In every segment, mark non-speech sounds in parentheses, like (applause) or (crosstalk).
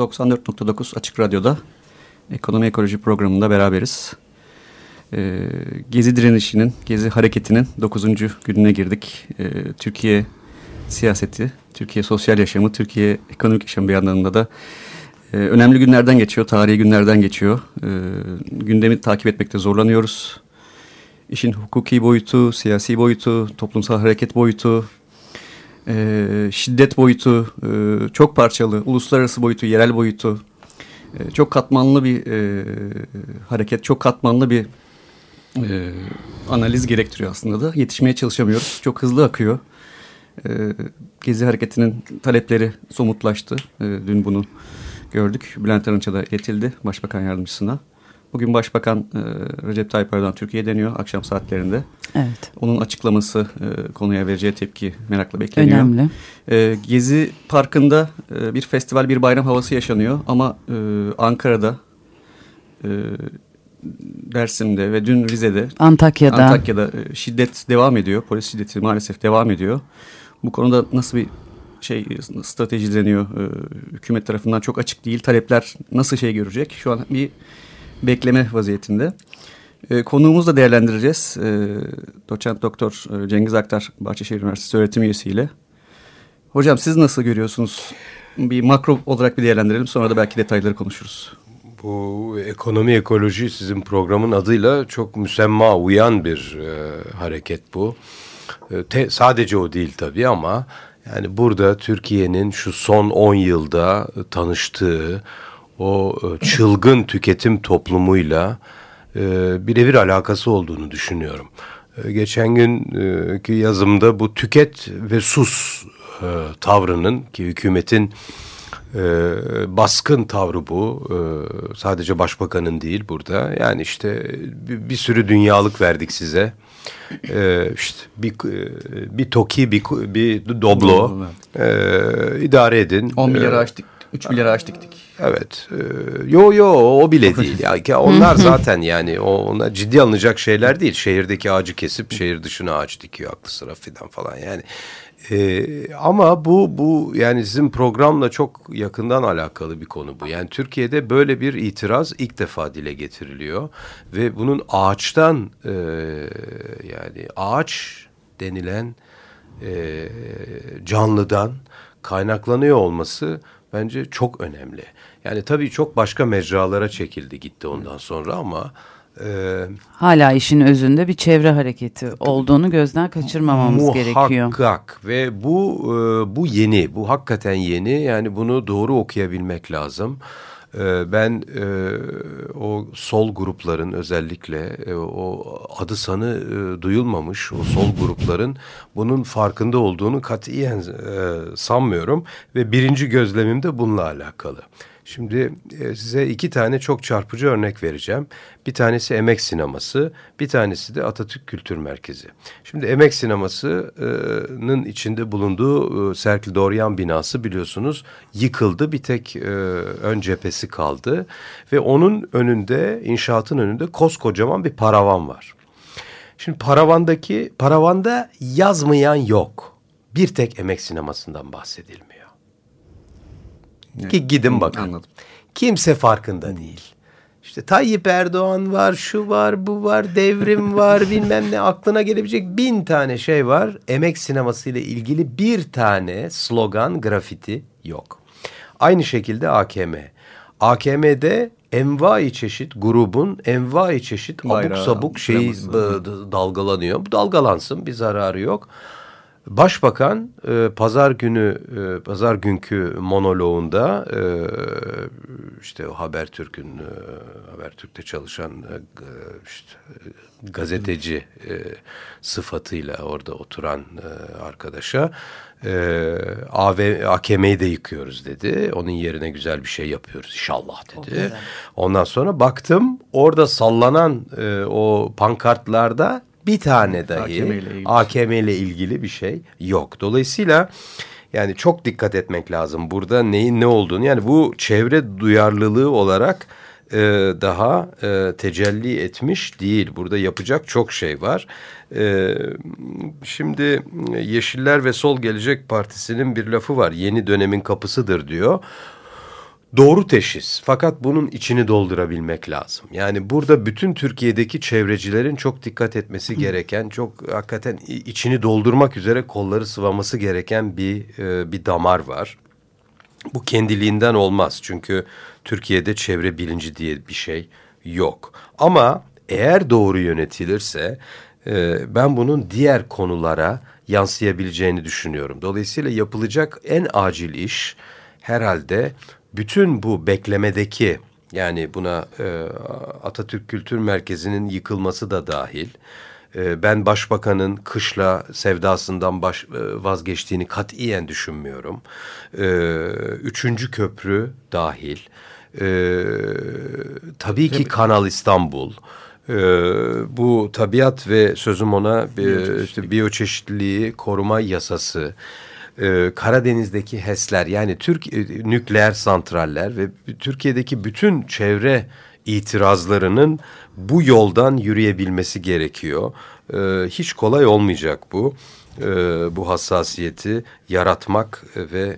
94.9 Açık Radyo'da Ekonomi Ekoloji programında beraberiz. Ee, Gezi direnişinin, Gezi hareketinin 9. gününe girdik. Ee, Türkiye siyaseti, Türkiye sosyal yaşamı, Türkiye ekonomik yaşamı bir yandan da e, önemli günlerden geçiyor, tarihi günlerden geçiyor. Ee, gündemi takip etmekte zorlanıyoruz. İşin hukuki boyutu, siyasi boyutu, toplumsal hareket boyutu, e, şiddet boyutu, e, çok parçalı, uluslararası boyutu, yerel boyutu, e, çok katmanlı bir e, hareket, çok katmanlı bir e, analiz gerektiriyor aslında da. Yetişmeye çalışamıyoruz. Çok hızlı akıyor. E, Gezi hareketinin talepleri somutlaştı. E, dün bunu gördük. Bülent Arınç'a da iletildi Başbakan Yardımcısına. Bugün Başbakan e, Recep Tayyip Erdoğan Türkiye'ye deniyor akşam saatlerinde. Evet. Onun açıklaması e, konuya vereceği tepki merakla bekleniyor. Önemli. E, Gezi Parkı'nda e, bir festival, bir bayram havası yaşanıyor ama e, Ankara'da, e, Dersim'de ve dün Rize'de, Antakya'da, Antakya'da e, şiddet devam ediyor. Polis şiddeti maalesef devam ediyor. Bu konuda nasıl bir şey strateji izleniyor? E, hükümet tarafından çok açık değil. Talepler nasıl şey görecek? Şu an bir bekleme vaziyetinde. E, konuğumuzu da değerlendireceğiz. E, doçent doktor e, Cengiz Aktar Bahçeşehir Üniversitesi öğretim üyesiyle. Hocam siz nasıl görüyorsunuz? Bir makro olarak bir değerlendirelim sonra da belki detayları konuşuruz. Bu ekonomi ekoloji sizin programın adıyla çok müsemma uyan bir e, hareket bu. E, te, sadece o değil tabii ama yani burada Türkiye'nin şu son 10 yılda tanıştığı o e, çılgın tüketim toplumuyla e, birebir alakası olduğunu düşünüyorum. E, geçen günkü yazımda bu tüket ve sus e, tavrının ki hükümetin e, baskın tavrı bu. E, sadece başbakanın değil burada. Yani işte bir, bir sürü dünyalık verdik size. E, işte bir bir toki bir bir doblo e, idare edin. 10 milyar açtık. 3 milyar ağaç diktik. Evet. E, yo yo o bile değil. Ya, onlar zaten yani ona ciddi alınacak şeyler değil. Şehirdeki ağacı kesip şehir dışına ağaç dikiyor aklı sıra fidan falan. Yani ee, ama bu bu yani sizin programla çok yakından alakalı bir konu bu. Yani Türkiye'de böyle bir itiraz ilk defa dile getiriliyor ve bunun ağaçtan e, yani ağaç denilen e, canlıdan kaynaklanıyor olması bence çok önemli. Yani tabii çok başka mecralara çekildi gitti ondan sonra ama ee, Hala işin özünde bir çevre hareketi olduğunu gözden kaçırmamamız muhakkak gerekiyor. Muhakkak ve bu e, bu yeni, bu hakikaten yeni. Yani bunu doğru okuyabilmek lazım. E, ben e, o sol grupların özellikle e, o adı sanı e, duyulmamış o sol grupların bunun farkında olduğunu katiyen sanmıyorum. Ve birinci gözlemim de bununla alakalı. Şimdi e, size iki tane çok çarpıcı örnek vereceğim. Bir tanesi Emek Sineması, bir tanesi de Atatürk Kültür Merkezi. Şimdi Emek Sineması'nın içinde bulunduğu e, Serkil Doryan binası biliyorsunuz yıkıldı. Bir tek e, ön cephesi kaldı ve onun önünde, inşaatın önünde koskocaman bir paravan var. Şimdi paravandaki, paravanda yazmayan yok. Bir tek Emek Sineması'ndan Ki gidin bakın. Anladım. Kimse farkında değil. İşte Tayyip Erdoğan var, şu var, bu var, devrim (laughs) var, bilmem ne aklına gelebilecek bin tane şey var. Emek sineması ile ilgili bir tane slogan, grafiti yok. Aynı şekilde AKM. AKM'de envai çeşit grubun envai çeşit Bayrağı, abuk sabuk şey dalgalanıyor. Bu dalgalansın bir zararı yok. Başbakan e, pazar günü e, pazar günkü monoloğunda e, işte Habertürk'ün e, Habertürk'te çalışan e, işte gazeteci e, sıfatıyla orada oturan e, arkadaşa e, AV, AKM'yi de yıkıyoruz dedi. Onun yerine güzel bir şey yapıyoruz inşallah dedi. Ondan sonra baktım orada sallanan e, o pankartlarda bir tane dahi AKM ile, ilgili. AKM ile ilgili bir şey yok. Dolayısıyla yani çok dikkat etmek lazım burada neyin ne olduğunu. Yani bu çevre duyarlılığı olarak e, daha e, tecelli etmiş değil. Burada yapacak çok şey var. E, şimdi Yeşiller ve Sol Gelecek Partisi'nin bir lafı var. Yeni dönemin kapısıdır diyor. Doğru teşhis fakat bunun içini doldurabilmek lazım. Yani burada bütün Türkiye'deki çevrecilerin çok dikkat etmesi gereken, çok hakikaten içini doldurmak üzere kolları sıvaması gereken bir e, bir damar var. Bu kendiliğinden olmaz çünkü Türkiye'de çevre bilinci diye bir şey yok. Ama eğer doğru yönetilirse e, ben bunun diğer konulara yansıyabileceğini düşünüyorum. Dolayısıyla yapılacak en acil iş herhalde bütün bu beklemedeki yani buna e, Atatürk Kültür Merkezi'nin yıkılması da dahil. E, ben başbakanın kışla sevdasından baş, e, vazgeçtiğini katiyen düşünmüyorum. E, üçüncü köprü dahil. E, tabii ki Kanal İstanbul. Ee, bu tabiat ve sözüm ona e, işte biyoçeşitliliği koruma yasası, e, Karadeniz'deki HES'ler yani Türk e, nükleer santraller ve Türkiye'deki bütün çevre itirazlarının bu yoldan yürüyebilmesi gerekiyor. E, hiç kolay olmayacak bu. Bu hassasiyeti yaratmak ve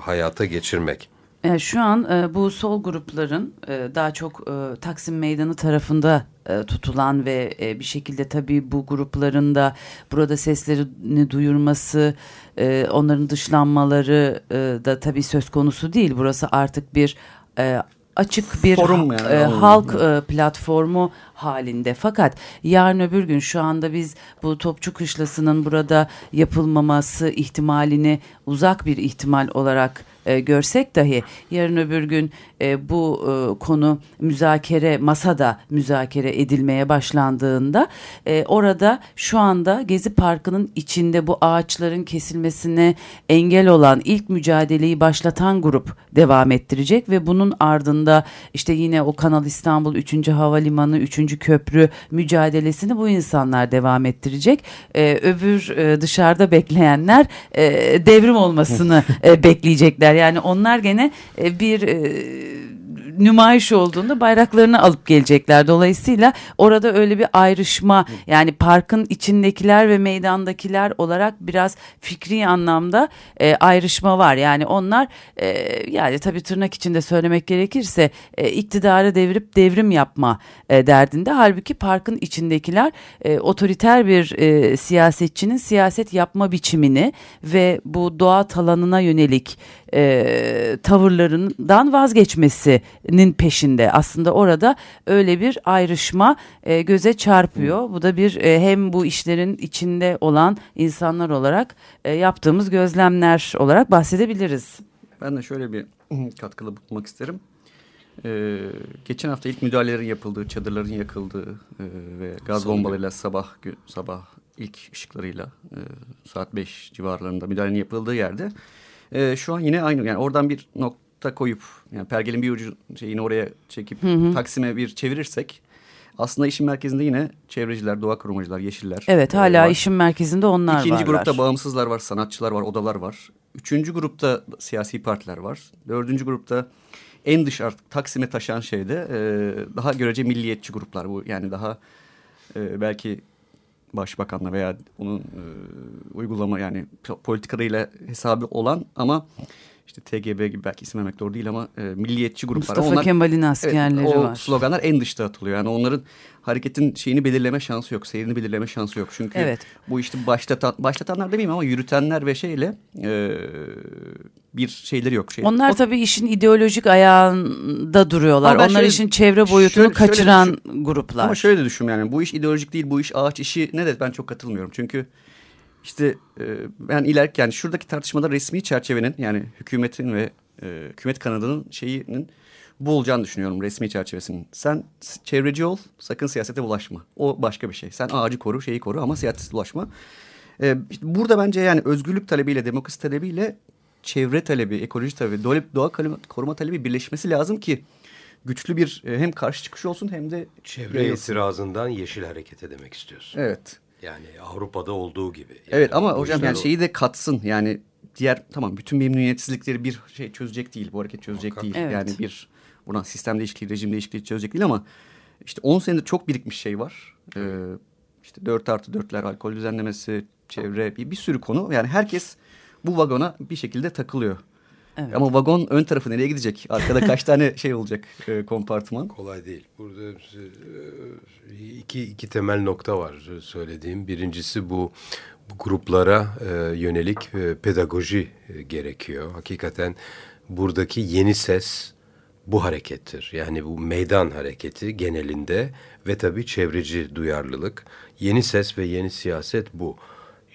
hayata geçirmek. Yani şu an e, bu sol grupların e, daha çok e, Taksim Meydanı tarafında e, tutulan ve e, bir şekilde tabii bu grupların da burada seslerini duyurması, e, onların dışlanmaları e, da tabii söz konusu değil. Burası artık bir e, açık bir Forum yani, e, halk e, platformu halinde. Fakat yarın öbür gün şu anda biz bu Topçu Kışlası'nın burada yapılmaması ihtimalini uzak bir ihtimal olarak e, görsek dahi yarın öbür gün e, bu e, konu müzakere masada müzakere edilmeye başlandığında e, orada şu anda Gezi Parkı'nın içinde bu ağaçların kesilmesine engel olan ilk mücadeleyi başlatan grup devam ettirecek ve bunun ardında işte yine o Kanal İstanbul 3. Havalimanı 3. Köprü mücadelesini bu insanlar devam ettirecek. E, öbür e, dışarıda bekleyenler e, devrim olmasını (laughs) e, bekleyecekler. Yani onlar gene e, bir e, nümayiş olduğunda bayraklarını alıp gelecekler. Dolayısıyla orada öyle bir ayrışma yani parkın içindekiler ve meydandakiler olarak biraz fikri anlamda e, ayrışma var. Yani onlar e, yani tabii tırnak içinde söylemek gerekirse e, iktidarı devirip devrim yapma e, derdinde. Halbuki parkın içindekiler e, otoriter bir e, siyasetçinin siyaset yapma biçimini ve bu doğa talanına yönelik e, tavırlarından vazgeçmesinin peşinde. Aslında orada öyle bir ayrışma e, göze çarpıyor. Bu da bir e, hem bu işlerin içinde olan insanlar olarak e, yaptığımız gözlemler olarak bahsedebiliriz. Ben de şöyle bir katkılı bulmak isterim. Ee, geçen hafta ilk müdahalelerin yapıldığı, çadırların yakıldığı e, ve gaz bombalarıyla sabah sabah ilk ışıklarıyla e, saat 5 civarlarında müdahalenin yapıldığı yerde e, şu an yine aynı yani oradan bir nokta koyup yani pergelin bir ucu şeyini oraya çekip hı hı. Taksim'e bir çevirirsek aslında işin merkezinde yine çevreciler, doğa korumacılar, yeşiller. Evet hala var. işin merkezinde onlar İkinci varlar. İkinci grupta bağımsızlar var, sanatçılar var, odalar var. Üçüncü grupta siyasi partiler var. Dördüncü grupta en dış artık Taksim'e taşan şeyde e, daha görece milliyetçi gruplar bu. Yani daha e, belki başbakanla veya onun e, uygulama yani politikalarıyla hesabı olan ama işte TGB gibi belki isim vermek doğru değil ama e, milliyetçi gruplar. Mustafa Kemal'in askerleri evet, o var. O sloganlar en dışta atılıyor. Yani onların hareketin şeyini belirleme şansı yok. Seyrini belirleme şansı yok. Çünkü evet. bu işte başlatan, başlatanlar demeyeyim ama yürütenler ve şeyle e, bir şeyleri yok. Şey, Onlar o, tabii işin ideolojik ayağında duruyorlar. Onlar şöyle, işin çevre boyutunu şöyle, kaçıran düşün, gruplar. Ama şöyle de düşün yani bu iş ideolojik değil bu iş ağaç işi ne de ben çok katılmıyorum. Çünkü işte e, ben ileriki yani şuradaki tartışmada resmi çerçevenin yani hükümetin ve e, hükümet kanadının şeyinin bu olacağını düşünüyorum resmi çerçevesinin. Sen çevreci ol sakın siyasete bulaşma. O başka bir şey. Sen ağacı koru şeyi koru ama siyasete bulaşma. Ee, işte burada bence yani özgürlük talebiyle demokrasi talebiyle çevre talebi, ekoloji talebi, doğa, doğa koruma talebi birleşmesi lazım ki güçlü bir e, hem karşı çıkış olsun hem de çevre itirazından yeşil harekete demek istiyorsun. Evet. Yani Avrupa'da olduğu gibi. Yani evet ama hocam yani şeyi de katsın yani diğer tamam bütün memnuniyetsizlikleri bir şey çözecek değil bu hareket çözecek Muhakkak. değil. Evet. Yani bir buradan sistem değişikliği, rejim değişikliği çözecek değil ama işte 10 senedir çok birikmiş şey var. Ee, işte 4 artı 4'ler, alkol düzenlemesi, çevre bir, bir sürü konu. Yani herkes bu vagona bir şekilde takılıyor. Evet. Ama vagon ön tarafı nereye gidecek? Arkada kaç (laughs) tane şey olacak e, kompartıman? Kolay değil. Burada e, iki, iki temel nokta var söylediğim. Birincisi bu, bu gruplara e, yönelik e, pedagoji e, gerekiyor. Hakikaten buradaki yeni ses bu harekettir. Yani bu meydan hareketi genelinde ve tabii çevreci duyarlılık. Yeni ses ve yeni siyaset bu.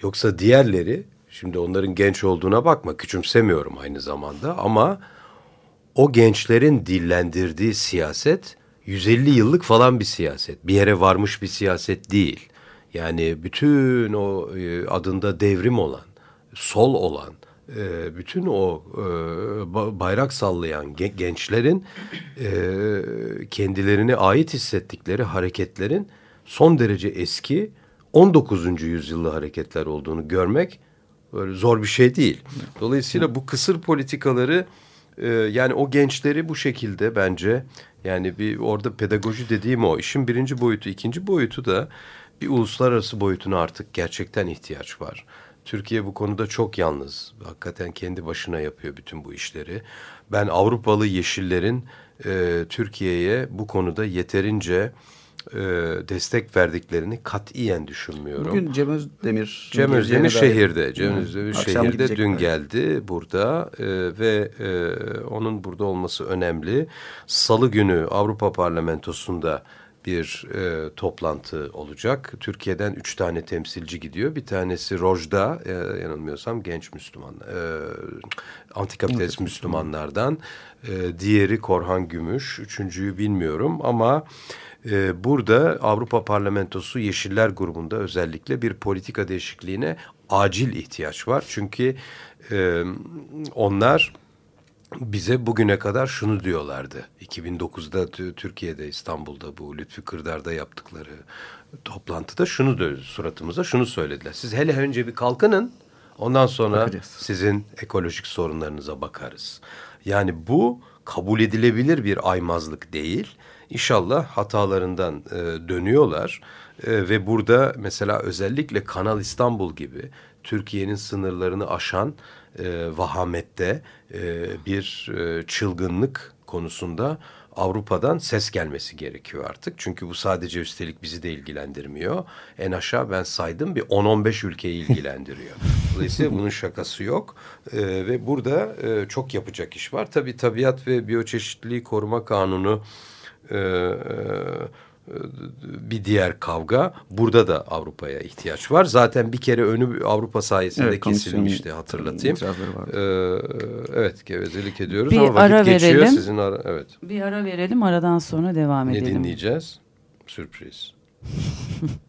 Yoksa diğerleri Şimdi onların genç olduğuna bakma, küçümsemiyorum aynı zamanda ama o gençlerin dillendirdiği siyaset 150 yıllık falan bir siyaset. Bir yere varmış bir siyaset değil. Yani bütün o e, adında devrim olan, sol olan, e, bütün o e, bayrak sallayan gençlerin kendilerine ait hissettikleri hareketlerin son derece eski 19. yüzyıllı hareketler olduğunu görmek Böyle zor bir şey değil. Dolayısıyla bu kısır politikaları e, yani o gençleri bu şekilde bence yani bir orada pedagoji dediğim o. işin birinci boyutu. ikinci boyutu da bir uluslararası boyutuna artık gerçekten ihtiyaç var. Türkiye bu konuda çok yalnız. Hakikaten kendi başına yapıyor bütün bu işleri. Ben Avrupalı yeşillerin e, Türkiye'ye bu konuda yeterince e, destek verdiklerini katiyen düşünmüyorum. Bugün Cem Özdemir Cem Özdemir şehirde. Cem Özdemir şehirde dün geldi burada e, ve e, onun burada olması önemli. Salı günü Avrupa Parlamentosu'nda bir e, toplantı olacak. Türkiye'den üç tane temsilci gidiyor. Bir tanesi Rojda, e, yanılmıyorsam genç Müslüman, e, antikapitalist Müslümanlardan. E, diğeri Korhan Gümüş, üçüncüyü bilmiyorum ama... Ee, burada Avrupa Parlamentosu Yeşiller grubunda özellikle bir politika değişikliğine acil ihtiyaç var. Çünkü e, onlar bize bugüne kadar şunu diyorlardı. 2009'da Türkiye'de İstanbul'da bu Lütfü Kırdar'da yaptıkları toplantıda şunu da suratımıza şunu söylediler. Siz hele önce bir kalkının ondan sonra Bakacağız. sizin ekolojik sorunlarınıza bakarız. Yani bu kabul edilebilir bir aymazlık değil. İnşallah hatalarından e, dönüyorlar e, ve burada mesela özellikle Kanal İstanbul gibi Türkiye'nin sınırlarını aşan e, vahamette e, bir e, çılgınlık konusunda Avrupa'dan ses gelmesi gerekiyor artık. Çünkü bu sadece üstelik bizi de ilgilendirmiyor. En aşağı ben saydım bir 10-15 ülkeyi ilgilendiriyor. (laughs) Dolayısıyla bunun şakası yok. Ee, ve burada e, çok yapacak iş var. Tabii Tabiat ve Biyoçeşitliliği Koruma Kanunu e, e, bir diğer kavga. Burada da Avrupa'ya ihtiyaç var. Zaten bir kere önü Avrupa sayesinde evet, kesilmişti hatırlatayım. Ee, evet gevezelik ediyoruz bir ama vakit ara geçiyor. Verelim. Sizin ara, evet. Bir ara verelim aradan sonra devam ne edelim. Ne dinleyeceğiz? Sürpriz. (laughs)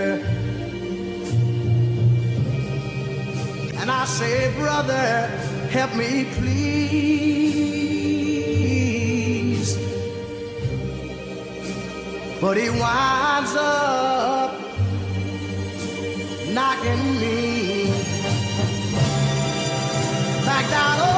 I say, Brother, help me please. But he winds up knocking me back down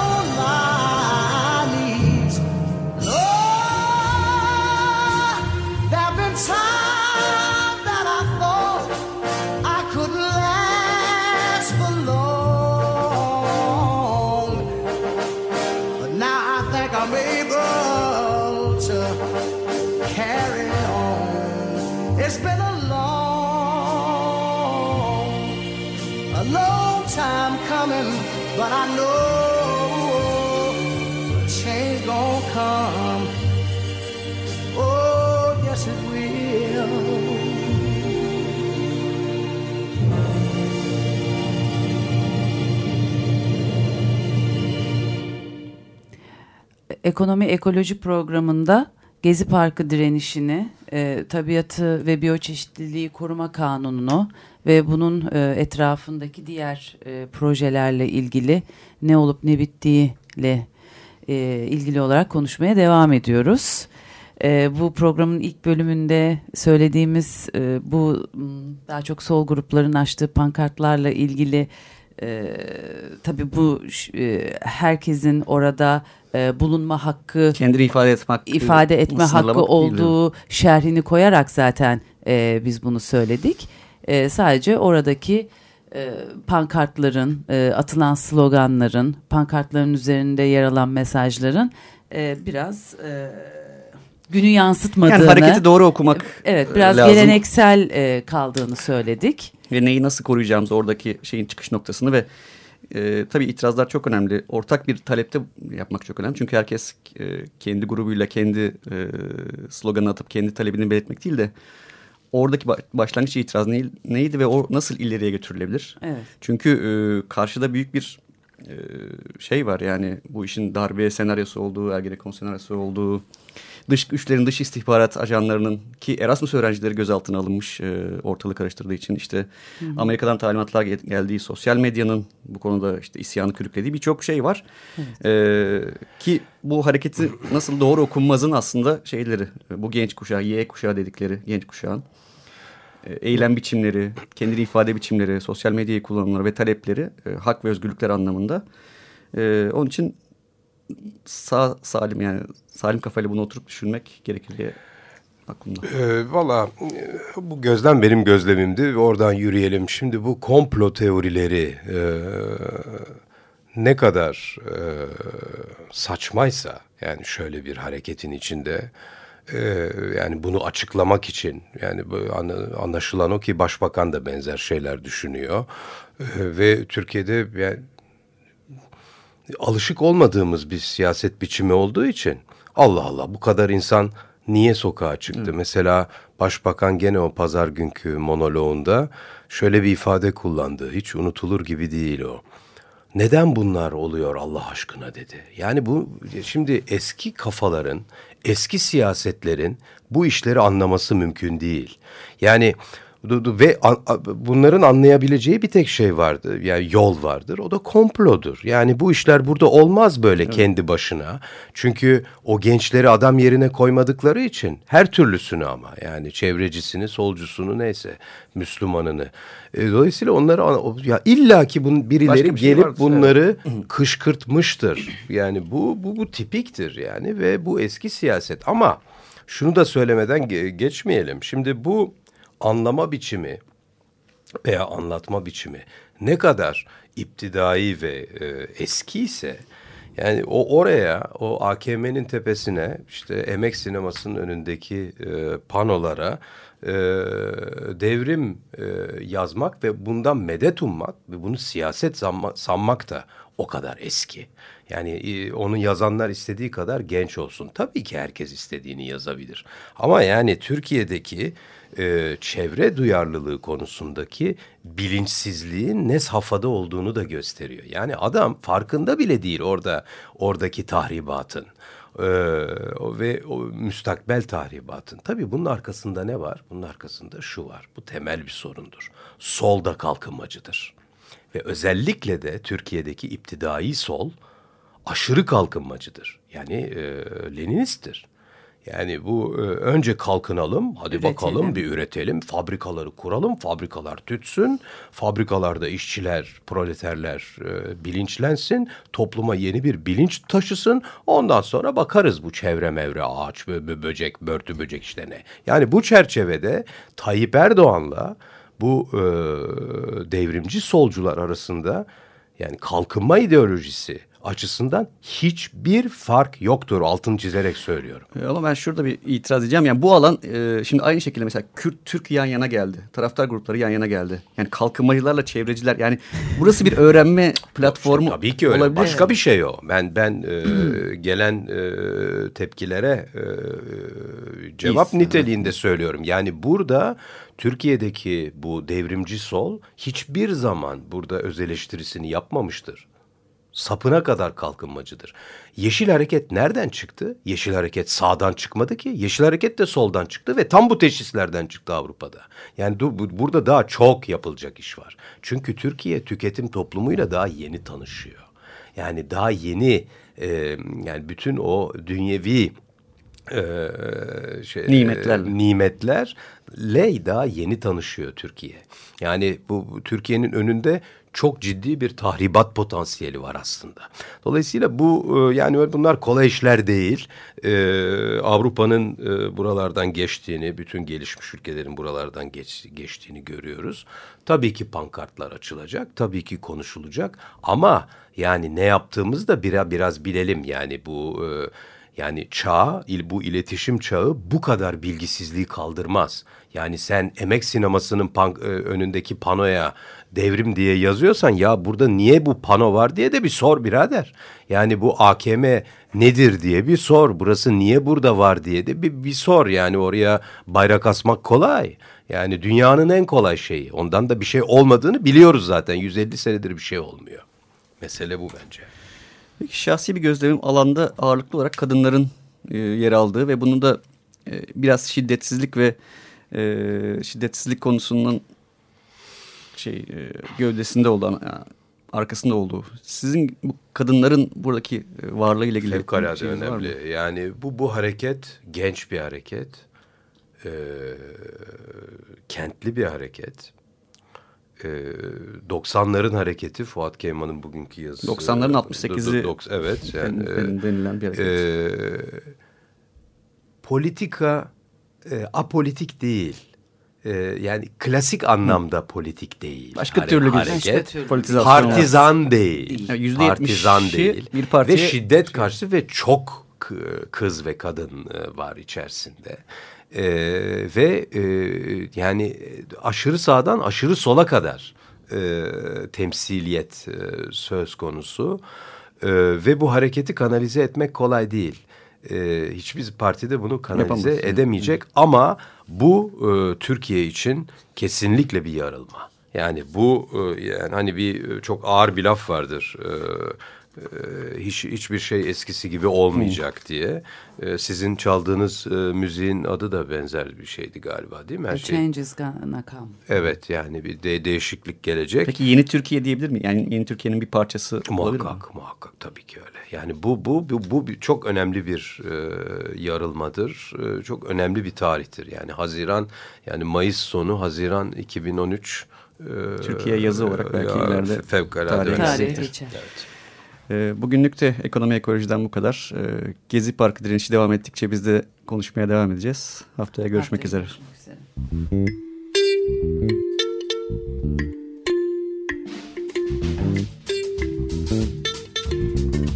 Ekonomi Ekoloji programında Gezi Parkı direnişini, e, tabiatı ve biyoçeşitliliği koruma kanununu ve bunun e, etrafındaki diğer e, projelerle ilgili ne olup ne bittiğiyle e, ilgili olarak konuşmaya devam ediyoruz. E, bu programın ilk bölümünde söylediğimiz e, bu daha çok sol grupların açtığı pankartlarla ilgili e, tabii bu e, herkesin orada e, bulunma hakkı Kendini ifade etme hakkı. ifade etme hakkı olduğu şerhini koyarak zaten e, biz bunu söyledik. E, sadece oradaki e, pankartların, e, atılan sloganların, pankartların üzerinde yer alan mesajların e, biraz e, günü yansıtmadığını. Yani hareketi doğru okumak Evet, e, biraz lazım. geleneksel e, kaldığını söyledik. ve neyi nasıl koruyacağımız oradaki şeyin çıkış noktasını ve e, tabii itirazlar çok önemli. Ortak bir talepte yapmak çok önemli. Çünkü herkes e, kendi grubuyla kendi e, sloganı atıp kendi talebini belirtmek değil de oradaki ba- başlangıç itiraz ney- neydi ve o nasıl ileriye götürülebilir? Evet. Çünkü e, karşıda büyük bir e, şey var yani bu işin darbe senaryosu olduğu, Ergenekon senaryosu olduğu, dış güçlerin, dış istihbarat ajanlarının ki Erasmus öğrencileri gözaltına alınmış e, ortalığı karıştırdığı için işte Amerika'dan talimatlar gel- geldiği, sosyal medyanın bu konuda işte isyanı körüklediği birçok şey var. E, ki bu hareketi nasıl doğru okunmazın aslında şeyleri, bu genç kuşağı, Y kuşağı dedikleri genç kuşağın eylem biçimleri, kendini ifade biçimleri, sosyal medyayı kullanımları ve talepleri e, hak ve özgürlükler anlamında. E, onun için sağ salim yani salim kafayla bunu oturup düşünmek gerekir diye aklımda. Ee, Valla e, bu gözlem benim gözlemimdi oradan yürüyelim. Şimdi bu komplo teorileri e, ne kadar e, saçmaysa yani şöyle bir hareketin içinde e, yani bunu açıklamak için yani anlaşılan o ki başbakan da benzer şeyler düşünüyor E, ve Türkiye'de yani alışık olmadığımız bir siyaset biçimi olduğu için Allah Allah bu kadar insan niye sokağa çıktı? Mesela başbakan gene o pazar günkü monoloğunda şöyle bir ifade kullandı. Hiç unutulur gibi değil o. Neden bunlar oluyor Allah aşkına dedi. Yani bu şimdi eski kafaların, eski siyasetlerin bu işleri anlaması mümkün değil. Yani Ve bunların anlayabileceği bir tek şey vardı. Yani yol vardır. O da komplodur. Yani bu işler burada olmaz böyle kendi başına. Çünkü o gençleri adam yerine koymadıkları için her türlüsünü ama yani çevrecisini, solcusunu neyse Müslümanını. E, dolayısıyla onları ana- o- ya illaki bunun birileri şey gelip vardır, bunları (clears throat) kışkırtmıştır. Yani bu bu bu tipiktir yani ve bu eski siyaset ama şunu da söylemeden ge- geçmeyelim. Şimdi bu anlama biçimi veya anlatma biçimi ne kadar iptidai ve e, eski ise yani o oraya o AKM'nin tepesine işte emek sinemasının önündeki e, panolara e, devrim e, yazmak ve bundan medet ummak ve bunu siyaset sanma- sanmak da o kadar eski. Yani e, onu yazanlar istediği kadar genç olsun. Tabii ki herkes istediğini yazabilir. Ama yani Türkiye'deki e, çevre duyarlılığı konusundaki bilinçsizliğin ne safhada olduğunu da gösteriyor. Yani adam farkında bile değil orada oradaki tahribatın e, ve o müstakbel tahribatın. Tabii bunun arkasında ne var? Bunun arkasında şu var. Bu temel bir sorundur. Solda kalkınmacıdır. Ve özellikle de Türkiye'deki iptidai sol aşırı kalkınmacıdır. Yani e, Leninisttir. Yani bu e, önce kalkınalım, hadi Üretelim. bakalım bir üretelim, fabrikaları kuralım, fabrikalar tütsün, fabrikalarda işçiler, proleterler e, bilinçlensin, topluma yeni bir bilinç taşısın. Ondan sonra bakarız bu çevre mevre, ağaç, bö- bö- böcek, börtü böcek işte ne. Yani bu çerçevede Tayyip Erdoğan'la bu e, devrimci solcular arasında yani kalkınma ideolojisi açısından hiçbir fark yoktur. Altını çizerek söylüyorum. E, Ama ben şurada bir itiraz edeceğim. Yani bu alan e, şimdi aynı şekilde mesela Kürt Türk yan yana geldi. Taraftar grupları yan yana geldi. Yani kalkınmacılarla çevreciler yani burası bir öğrenme platformu Tabii ki öyle. olabilir. Başka bir şey o. Ben ben e, (clears throat) gelen e, tepkilere e, cevap İyi. niteliğinde söylüyorum. Yani burada Türkiye'deki bu devrimci sol hiçbir zaman burada öz eleştirisini yapmamıştır. Sapına kadar kalkınmacıdır. Yeşil Hareket nereden çıktı? Yeşil Hareket sağdan çıkmadı ki. Yeşil Hareket de soldan çıktı ve tam bu teşhislerden çıktı Avrupa'da. Yani du- bu- burada daha çok yapılacak iş var. Çünkü Türkiye tüketim toplumuyla daha yeni tanışıyor. Yani daha yeni e, yani bütün o dünyevi e, şey, Nimetlerle. e, nimetlerle daha yeni tanışıyor Türkiye. Yani bu, bu Türkiye'nin önünde çok ciddi bir tahribat potansiyeli var aslında. Dolayısıyla bu e, yani bunlar kolay işler değil. E, Avrupa'nın e, buralardan geçtiğini, bütün gelişmiş ülkelerin buralardan geç, geçtiğini görüyoruz. Tabii ki pankartlar açılacak, tabii ki konuşulacak ama yani ne yaptığımızı da biraz, biraz bilelim. Yani bu... E, yani çağ, bu iletişim çağı bu kadar bilgisizliği kaldırmaz. Yani sen emek sinemasının pan, e, önündeki panoya devrim diye yazıyorsan ya burada niye bu pano var diye de bir sor birader. Yani bu AKM nedir diye bir sor. Burası niye burada var diye de bir, bir sor. Yani oraya bayrak asmak kolay. Yani dünyanın en kolay şeyi. Ondan da bir şey olmadığını biliyoruz zaten. 150 senedir bir şey olmuyor. Mesele bu bence. Peki şahsi bir gözlemim alanda ağırlıklı olarak kadınların e, yer aldığı ve bunun da e, biraz şiddetsizlik ve e, şiddetsizlik konusunun şey e, gövdesinde olan e, arkasında olduğu. Sizin bu kadınların buradaki e, varlığıyla ilgili Fevkalade önemli. Yani bu bu hareket genç bir hareket. Ee, kentli bir hareket. Ee, 90'ların hareketi Fuat Keyman'ın bugünkü yazısı. 90'ların 68'i Do- do- Evet. Yani, Den- denilen bir hareket. e, politika e, apolitik değil. E, yani klasik anlamda politik değil. Başka Hare- türlü bir hareket. Başka türlü. Politizasyon Partizan değil. Yani %70'i Partizan değil. bir partiye- Ve şiddet karşıtı ve çok kız ve kadın e, var içerisinde. E, ve e, yani aşırı sağdan aşırı sola kadar e, temsiliyet e, söz konusu. E, ve bu hareketi kanalize etmek kolay değil. E, hiçbir partide bunu kanalize Yapamaz. edemeyecek ama bu e, Türkiye için kesinlikle bir yarılma. Yani bu e, yani hani bir e, çok ağır bir laf vardır. E, hiç hiçbir şey eskisi gibi olmayacak hmm. diye. E, sizin çaldığınız e, müziğin adı da benzer bir şeydi galiba değil mi? Her The şey. change is gonna come. Evet yani bir de değişiklik gelecek. Peki yeni Türkiye diyebilir mi? Yani yeni Türkiye'nin bir parçası muhakkak, olabilir mi? Muhakkak muhakkak tabii ki öyle. Yani bu bu bu, bu çok önemli bir e, yarılmadır. E, çok önemli bir tarihtir. Yani Haziran yani Mayıs sonu Haziran 2013 Türkiye yazı olarak belki ya, ileride fevkalade tarih geçer. Evet. E, bugünlük de ekonomi ekolojiden bu kadar. E, Gezi Parkı direnişi devam ettikçe biz de konuşmaya devam edeceğiz. Haftaya görüşmek Haftaya üzere. Görüşmek üzere.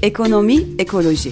Ekonomi ekoloji.